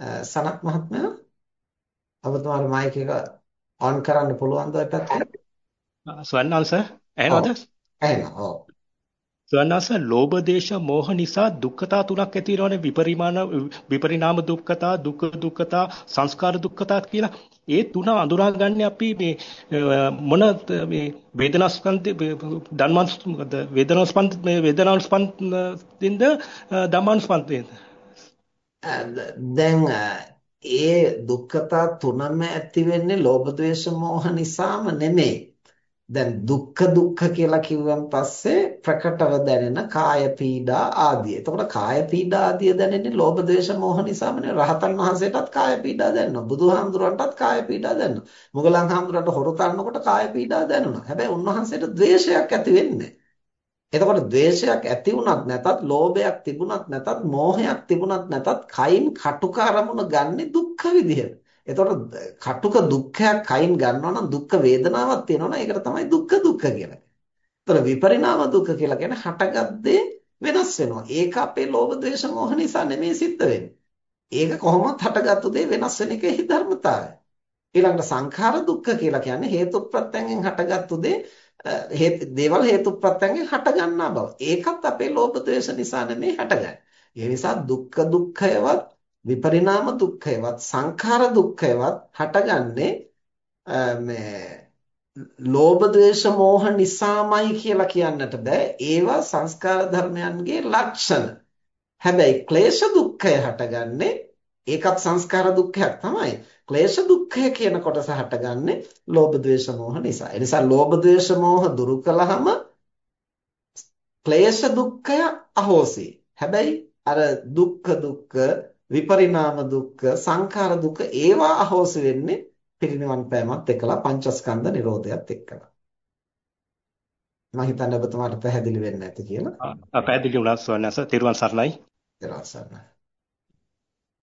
සනත් මහත්මයා ඔබතුමාගේ මයික් එක ඔන් කරන්න පුළුවන්ද ඔය පැත්තේ? ස්වර්ණාංශ ඔව්. ඇහෙනවද? ඇහෙනවා. ඔව්. ස්වර්ණාංශ ලෝභ දේශ මොහ නිසා දුක්ඛතා තුනක් ඇති වෙනවනේ විපරිමාණ විපරිණාම දුක්ඛතා දුක්ඛ දුක්ඛතා සංස්කාර දුක්ඛතා කියලා. ඒ තුන අඳුරාගන්නේ අපි මේ මොන මේ වේදනාස්පන්ද ධම්මාන්ස් මොකද වේදනාස්පන්ද මේ වේදනාස්පන්දින්ද ධම්මාන්ස්පන්දින්ද දැන් ඒ දුක්ඛතා තුනම ඇති වෙන්නේ ලෝභ ද්වේෂ මෝහ නිසාම නෙමෙයි. දැන් දුක්ඛ දුක්ඛ කියලා කිව්වන් පස්සේ ප්‍රකටව දැනෙන කාය පීඩා ආදිය. එතකොට කාය පීඩා ආදිය දැනෙන්නේ ලෝභ ද්වේෂ මෝහ නිසාමනේ. රහතන් වහන්සේටත් කාය පීඩා දැනෙනවා. බුදුහාමුදුරන්ටත් කාය පීඩා දැනෙනවා. මුගලන් හාමුදුරන්ට හොරු තරනකොට කාය පීඩා දැනුණා. හැබැයි උන්වහන්සේට ද්වේෂයක් ඇති වෙන්නේ එතකොට ද්වේෂයක් ඇති වුණත් නැතත් ලෝභයක් තිබුණත් නැතත් මෝහයක් තිබුණත් නැතත් කයින් කටුක අරමුණ ගන්නෙ දුක්ඛ විදියට. එතකොට කටුක දුක්ඛයක් කයින් ගන්නවා නම් දුක්ඛ වේදනාවක් තියෙනවා නම් ඒකට තමයි දුක්ඛ දුක්ඛ කියලා. එතකොට විපරිණාම දුක්ඛ කියලා කියන්නේ හටගත්තේ වෙනස් වෙනවා. ඒක අපේ ලෝභ ද්වේෂ මෝහ නිසා නෙමෙයි සිද්ධ වෙන්නේ. ඒක කොහොමත් හටගත්තු දේ වෙනස් වෙන එකේ ධර්මතාවය. ඊළඟට සංඛාර දුක්ඛ කියලා කියන්නේ හේතු ප්‍රත්‍යයෙන් හටගත්තු දේ දේවල් හේතුප්‍රත්‍යයෙන් හට ගන්නා බව. ඒකත් අපේ ලෝභ ද්වේෂ නිසා නෙමෙයි හටගන්නේ. ඒ නිසා දුක්ඛ දුක්ඛයවත් විපරිණාම දුක්ඛයවත් සංඛාර දුක්ඛයවත් හටගන්නේ මේ ලෝභ ද්වේෂ මෝහ නිසාමයි කියලා කියන්නට බෑ. ඒවා සංස්කාර ධර්මයන්ගේ ලක්ෂණ. හැබැයි ක්ලේශ දුක්ඛය හටගන්නේ ඒකත් සංස්කාර දුක්ඛයක් තමයි. ක්ලේශ දුක්ඛය කියන කොටස හටගන්නේ ලෝභ ද්වේෂ මෝහ නිසා. ඒ නිසා ලෝභ ද්වේෂ මෝහ දුරු කළාම ක්ලේශ දුක්ඛය අහෝසි. හැබැයි අර දුක්ඛ දුක්ඛ විපරිණාම දුක්ඛ සංඛාර දුක්ඛ ඒවා අහෝසි වෙන්නේ පිරිනිවන් පෑමත් එක්කලා පංචස්කන්ධ නිරෝධයත් එක්කලා. මම හිතන්නේ ඔබතුමාට පැහැදිලි වෙන්නේ නැති කියලා. පැහැදිලි වුණා සෝනස තිරුවන් සරණයි. තිරුවන් සරණයි.